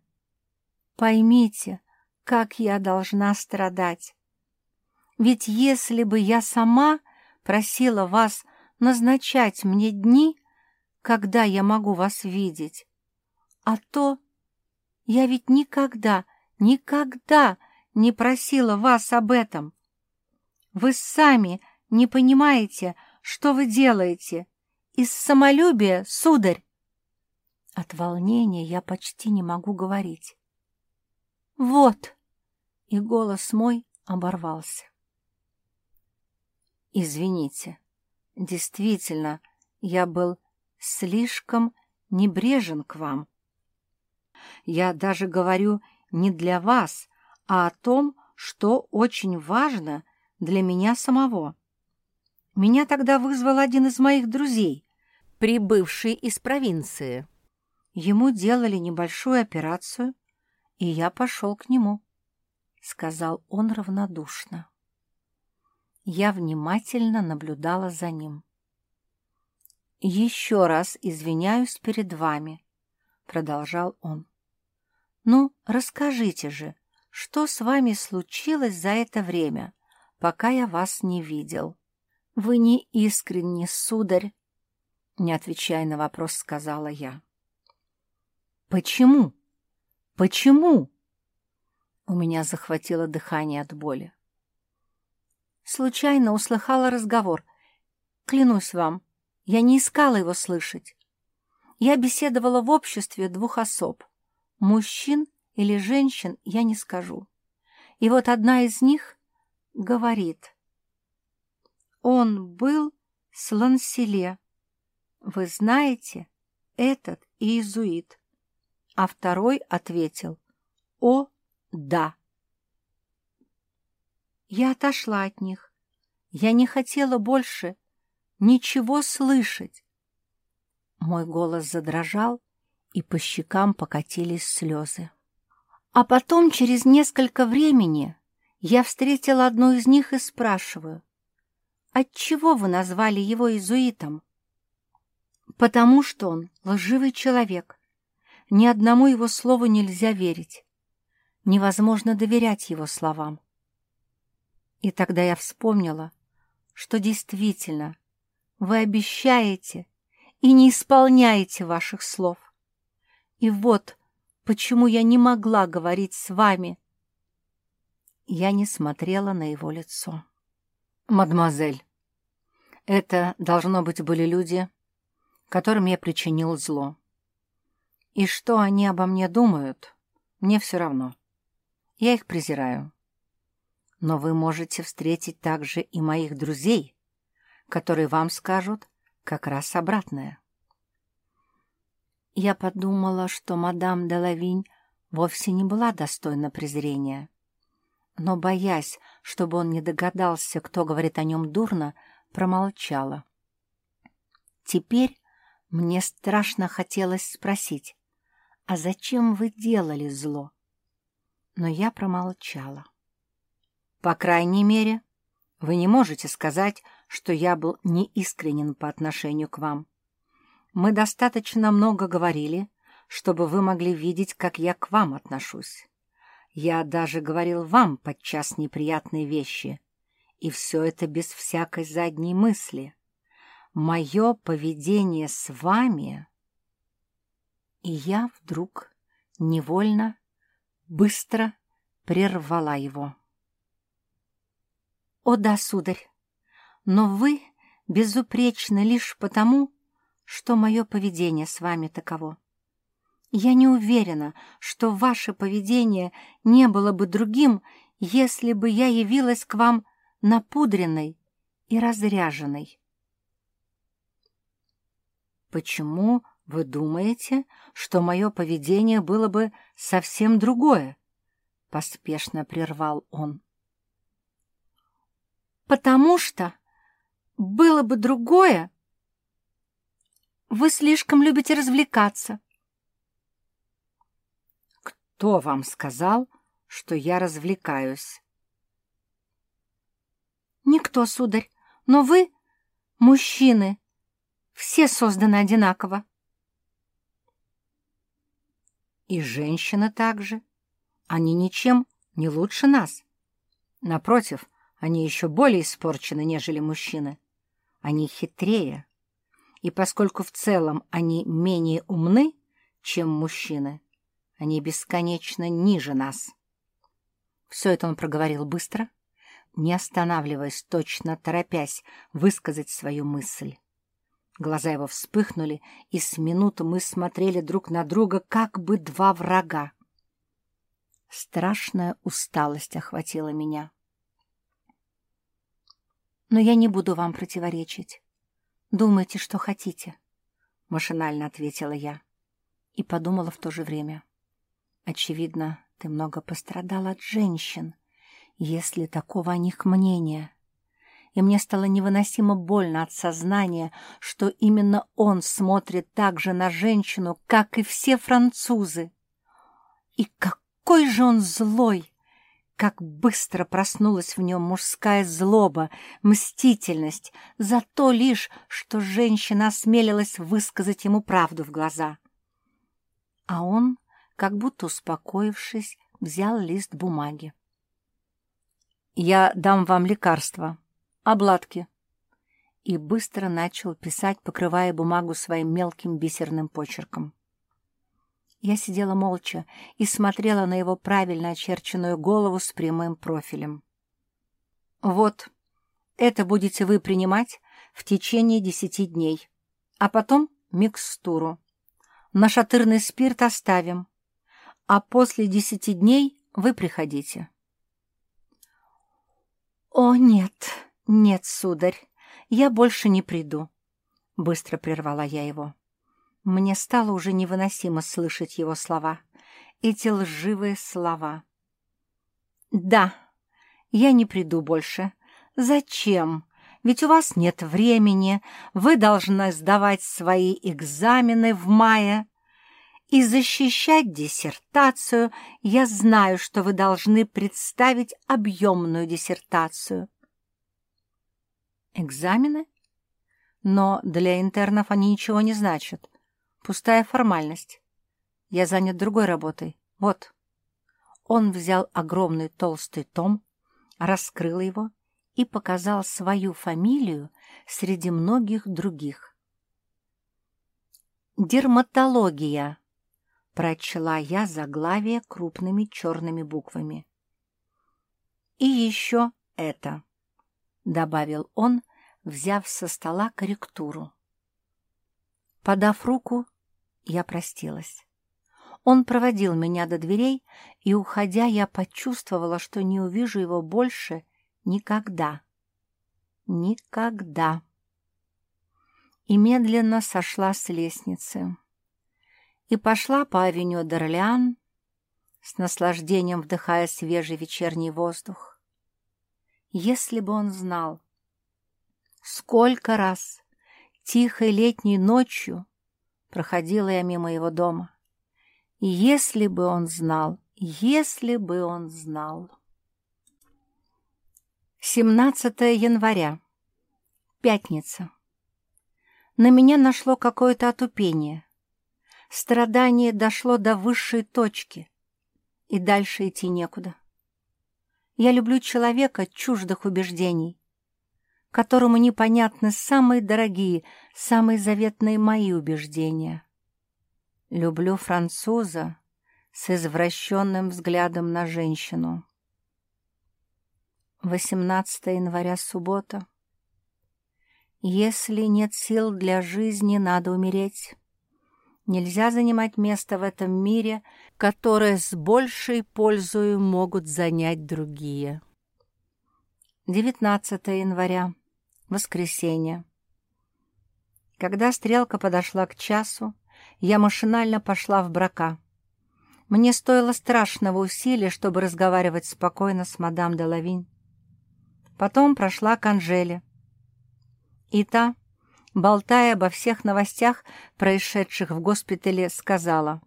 Поймите, как я должна страдать. Ведь если бы я сама просила вас назначать мне дни, когда я могу вас видеть, а то я ведь никогда, никогда не просила вас об этом. Вы сами не понимаете, что вы делаете. Из самолюбия, сударь. От волнения я почти не могу говорить. «Вот!» И голос мой оборвался. «Извините, действительно, я был слишком небрежен к вам. Я даже говорю не для вас, а о том, что очень важно для меня самого. Меня тогда вызвал один из моих друзей, прибывший из провинции. Ему делали небольшую операцию, и я пошел к нему», — сказал он равнодушно. Я внимательно наблюдала за ним. «Еще раз извиняюсь перед вами», — продолжал он. «Ну, расскажите же, что с вами случилось за это время, пока я вас не видел?» «Вы не искренне, сударь», — не отвечая на вопрос, сказала я. «Почему?» Почему? У меня захватило дыхание от боли. Случайно услыхала разговор. Клянусь вам, я не искала его слышать. Я беседовала в обществе двух особ. Мужчин или женщин я не скажу. И вот одна из них говорит. Он был с Ланселе. Вы знаете, этот иезуит а второй ответил «О, да». Я отошла от них. Я не хотела больше ничего слышать. Мой голос задрожал, и по щекам покатились слезы. А потом, через несколько времени, я встретила одну из них и спрашиваю, «Отчего вы назвали его иезуитом?» «Потому что он лживый человек. Ни одному его слову нельзя верить. Невозможно доверять его словам. И тогда я вспомнила, что действительно вы обещаете и не исполняете ваших слов. И вот почему я не могла говорить с вами. Я не смотрела на его лицо. «Мадемуазель, это, должно быть, были люди, которым я причинил зло. И что они обо мне думают, мне все равно. Я их презираю. Но вы можете встретить также и моих друзей, которые вам скажут как раз обратное. Я подумала, что мадам де Лавинь вовсе не была достойна презрения. Но, боясь, чтобы он не догадался, кто говорит о нем дурно, промолчала. Теперь мне страшно хотелось спросить, «А зачем вы делали зло?» Но я промолчала. «По крайней мере, вы не можете сказать, что я был неискренен по отношению к вам. Мы достаточно много говорили, чтобы вы могли видеть, как я к вам отношусь. Я даже говорил вам подчас неприятные вещи, и все это без всякой задней мысли. Мое поведение с вами и я вдруг невольно, быстро прервала его. «О да, сударь, но вы безупречны лишь потому, что мое поведение с вами таково. Я не уверена, что ваше поведение не было бы другим, если бы я явилась к вам напудренной и разряженной. Почему вы думаете, что мое поведение было бы совсем другое? Поспешно прервал он. Потому что было бы другое. Вы слишком любите развлекаться. Кто вам сказал, что я развлекаюсь? Никто, сударь, но вы, мужчины, все созданы одинаково. И женщины также. Они ничем не лучше нас. Напротив, они еще более испорчены, нежели мужчины. Они хитрее. И поскольку в целом они менее умны, чем мужчины, они бесконечно ниже нас. Все это он проговорил быстро, не останавливаясь, точно торопясь высказать свою мысль. Глаза его вспыхнули, и с минуту мы смотрели друг на друга, как бы два врага. Страшная усталость охватила меня. «Но я не буду вам противоречить. Думайте, что хотите», — машинально ответила я и подумала в то же время. Очевидно, ты много пострадал от женщин, если такого о них мнения. И мне стало невыносимо больно от сознания, что именно он смотрит так же на женщину, как и все французы. И какой же он злой! Как быстро проснулась в нем мужская злоба, мстительность за то лишь, что женщина осмелилась высказать ему правду в глаза. А он как будто успокоившись, взял лист бумаги. «Я дам вам лекарство, обладки», и быстро начал писать, покрывая бумагу своим мелким бисерным почерком. Я сидела молча и смотрела на его правильно очерченную голову с прямым профилем. «Вот, это будете вы принимать в течение десяти дней, а потом микстуру. Нашатырный спирт оставим, а после десяти дней вы приходите. «О, нет, нет, сударь, я больше не приду», — быстро прервала я его. Мне стало уже невыносимо слышать его слова, эти лживые слова. «Да, я не приду больше. Зачем? Ведь у вас нет времени, вы должны сдавать свои экзамены в мае, и защищать диссертацию, я знаю, что вы должны представить объемную диссертацию. Экзамены? Но для интернов они ничего не значат. Пустая формальность. Я занят другой работой. Вот. Он взял огромный толстый том, раскрыл его и показал свою фамилию среди многих других. Дерматология Прочла я заглавие крупными черными буквами. «И еще это», — добавил он, взяв со стола корректуру. Подав руку, я простилась. Он проводил меня до дверей, и, уходя, я почувствовала, что не увижу его больше никогда. Никогда. И медленно сошла с лестницы и пошла по авеню Дорлеан, с наслаждением вдыхая свежий вечерний воздух. Если бы он знал, сколько раз тихой летней ночью проходила я мимо его дома, если бы он знал, если бы он знал. 17 января. Пятница. На меня нашло какое-то отупение страдание дошло до высшей точки, и дальше идти некуда. Я люблю человека чуждых убеждений, которому непонятны самые дорогие, самые заветные мои убеждения. Люблю француза с извращенным взглядом на женщину. 18 января, суббота. Если нет сил для жизни, надо умереть. Нельзя занимать место в этом мире, которое с большей пользой могут занять другие. 19 января, воскресенье. Когда стрелка подошла к часу, я машинально пошла в брака. Мне стоило страшного усилия, чтобы разговаривать спокойно с мадам де Лавинь. Потом прошла к Анжеле. И та, болтая обо всех новостях, происшедших в госпитале, сказала.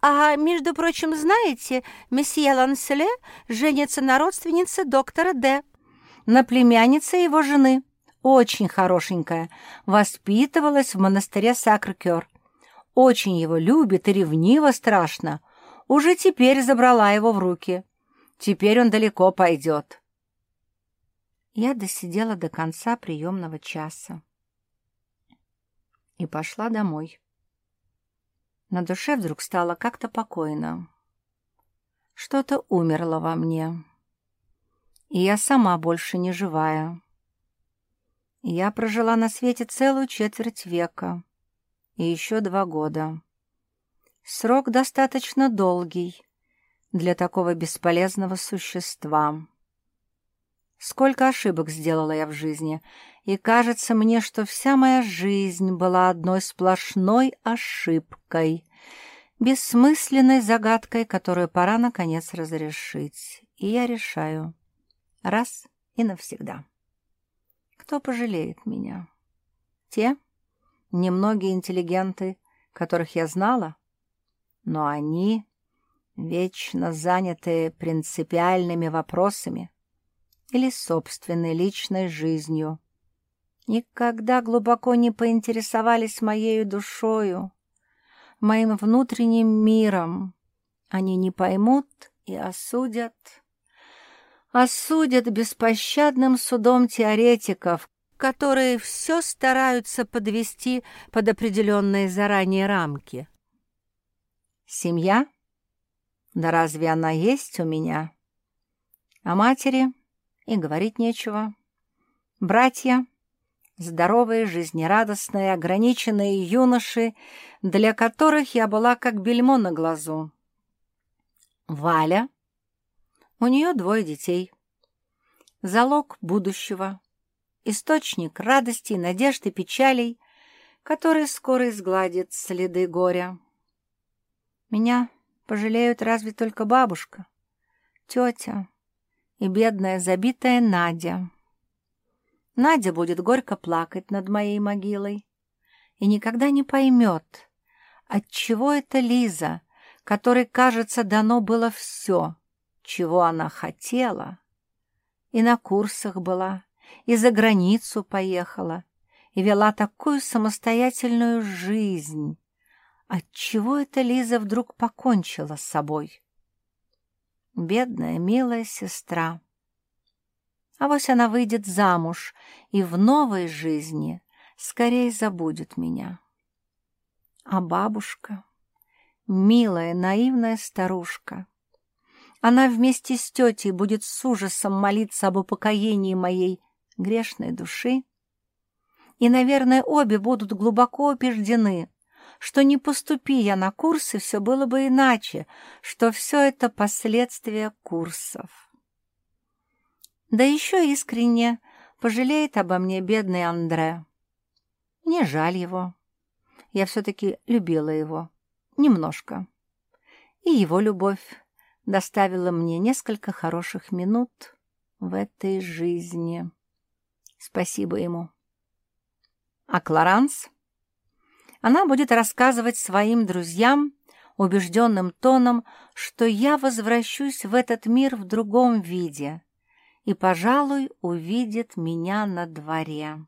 «А, между прочим, знаете, месье Ланселе женится на родственнице доктора Д. На племяннице его жены. Очень хорошенькая. Воспитывалась в монастыре Сакр-Кёр. Очень его любит и ревнива страшно. Уже теперь забрала его в руки. Теперь он далеко пойдет. Я досидела до конца приемного часа и пошла домой. На душе вдруг стало как-то покойно. Что-то умерло во мне, и я сама больше не живая. Я прожила на свете целую четверть века и еще два года. Срок достаточно долгий для такого бесполезного существа. Сколько ошибок сделала я в жизни, и кажется мне, что вся моя жизнь была одной сплошной ошибкой, бессмысленной загадкой, которую пора, наконец, разрешить. И я решаю. Раз и навсегда. Кто пожалеет меня? Те немногие интеллигенты, которых я знала? Но они вечно заняты принципиальными вопросами — или собственной личной жизнью. Никогда глубоко не поинтересовались моею душою, моим внутренним миром. Они не поймут и осудят. Осудят беспощадным судом теоретиков, которые все стараются подвести под определенные заранее рамки. Семья? Да разве она есть у меня? А матери и говорить нечего. Братья, здоровые, жизнерадостные, ограниченные юноши, для которых я была как бельмо на глазу. Валя. У нее двое детей. Залог будущего. Источник радости, надежд и печалей, который скоро изгладит следы горя. Меня пожалеют разве только бабушка, тетя, и бедная забитая Надя. Надя будет горько плакать над моей могилой и никогда не поймет, отчего это Лиза, которой, кажется, дано было все, чего она хотела, и на курсах была, и за границу поехала, и вела такую самостоятельную жизнь. Отчего эта Лиза вдруг покончила с собой? бедная, милая сестра. А вось она выйдет замуж и в новой жизни скорее забудет меня. А бабушка, милая, наивная старушка, она вместе с тетей будет с ужасом молиться об упокоении моей грешной души, и, наверное, обе будут глубоко убеждены, что не поступи я на курсы, все было бы иначе, что все это последствия курсов. Да еще искренне пожалеет обо мне бедный Андре. Мне жаль его. Я все-таки любила его. Немножко. И его любовь доставила мне несколько хороших минут в этой жизни. Спасибо ему. А Кларанс? она будет рассказывать своим друзьям убежденным тоном, что я возвращусь в этот мир в другом виде и, пожалуй, увидит меня на дворе.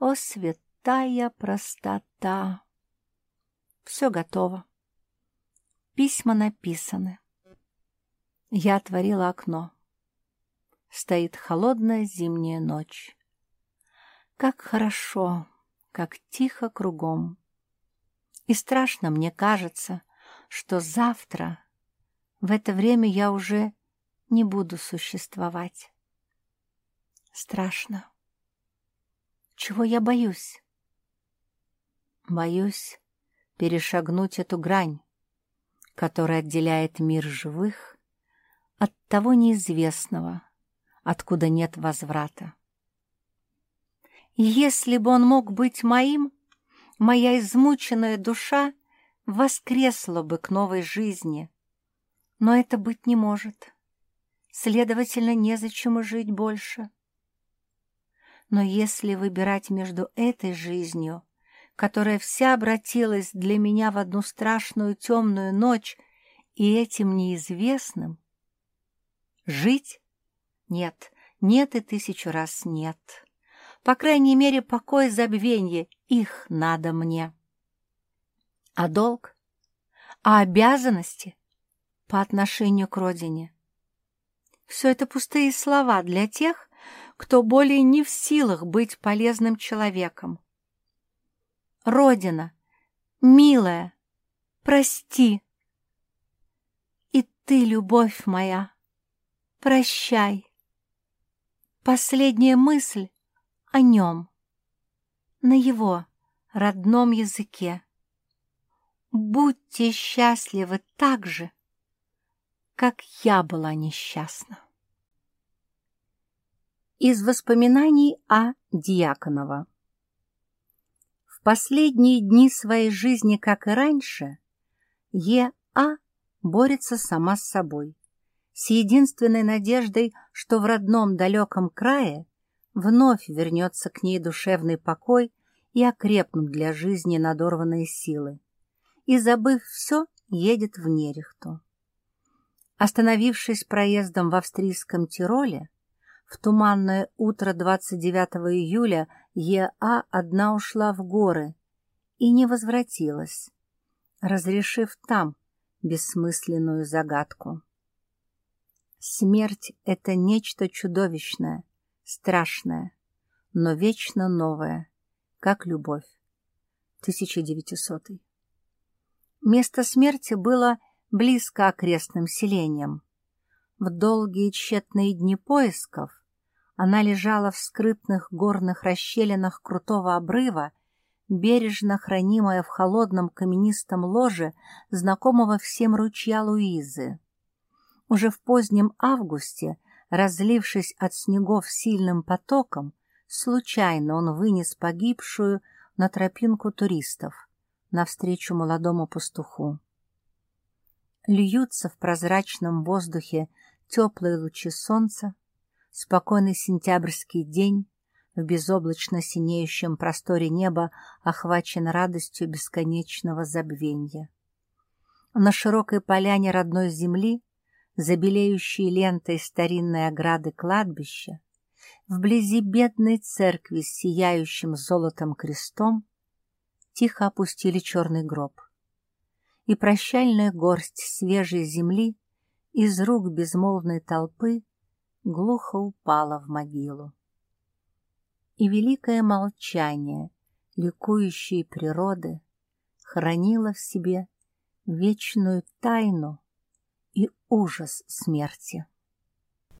О, святая простота! Все готово. Письма написаны. Я отворила окно. Стоит холодная зимняя ночь. Как хорошо! как тихо кругом. И страшно мне кажется, что завтра в это время я уже не буду существовать. Страшно. Чего я боюсь? Боюсь перешагнуть эту грань, которая отделяет мир живых от того неизвестного, откуда нет возврата. Если бы он мог быть моим, моя измученная душа воскресла бы к новой жизни, но это быть не может. Следовательно, незачем и жить больше. Но если выбирать между этой жизнью, которая вся обратилась для меня в одну страшную темную ночь, и этим неизвестным, жить? Нет, нет и тысячу раз нет. По крайней мере, покой забвенье, их надо мне. А долг? А обязанности по отношению к родине? Все это пустые слова для тех, кто более не в силах быть полезным человеком. Родина, милая, прости. И ты, любовь моя, прощай. Последняя мысль о нем, на его родном языке. Будьте счастливы так же, как я была несчастна. Из воспоминаний о Дьяконова В последние дни своей жизни, как и раньше, Е.А. борется сама с собой, с единственной надеждой, что в родном далеком крае вновь вернется к ней душевный покой и окрепнут для жизни надорванные силы и, забыв все, едет в Нерехту. Остановившись проездом в австрийском Тироле, в туманное утро 29 июля Е.А. одна ушла в горы и не возвратилась, разрешив там бессмысленную загадку. Смерть — это нечто чудовищное, страшное, но вечно новое, как любовь. 1900 Место смерти было близко окрестным селениям. В долгие тщетные дни поисков она лежала в скрытных горных расщелинах крутого обрыва, бережно хранимая в холодном каменистом ложе знакомого всем ручья Луизы. Уже в позднем августе, разлившись от снегов сильным потоком, случайно он вынес погибшую на тропинку туристов — навстречу молодому пастуху. Льются в прозрачном воздухе теплые лучи солнца, спокойный сентябрьский день в безоблачно синеющем просторе неба охвачен радостью бесконечного забвенья. На широкой поляне родной земли, забелеющей лентой старинной ограды кладбища, вблизи бедной церкви с сияющим золотом крестом, тихо опустили черный гроб. И прощальная горсть свежей земли из рук безмолвной толпы глухо упала в могилу. И великое молчание ликующей природы хранило в себе вечную тайну и ужас смерти.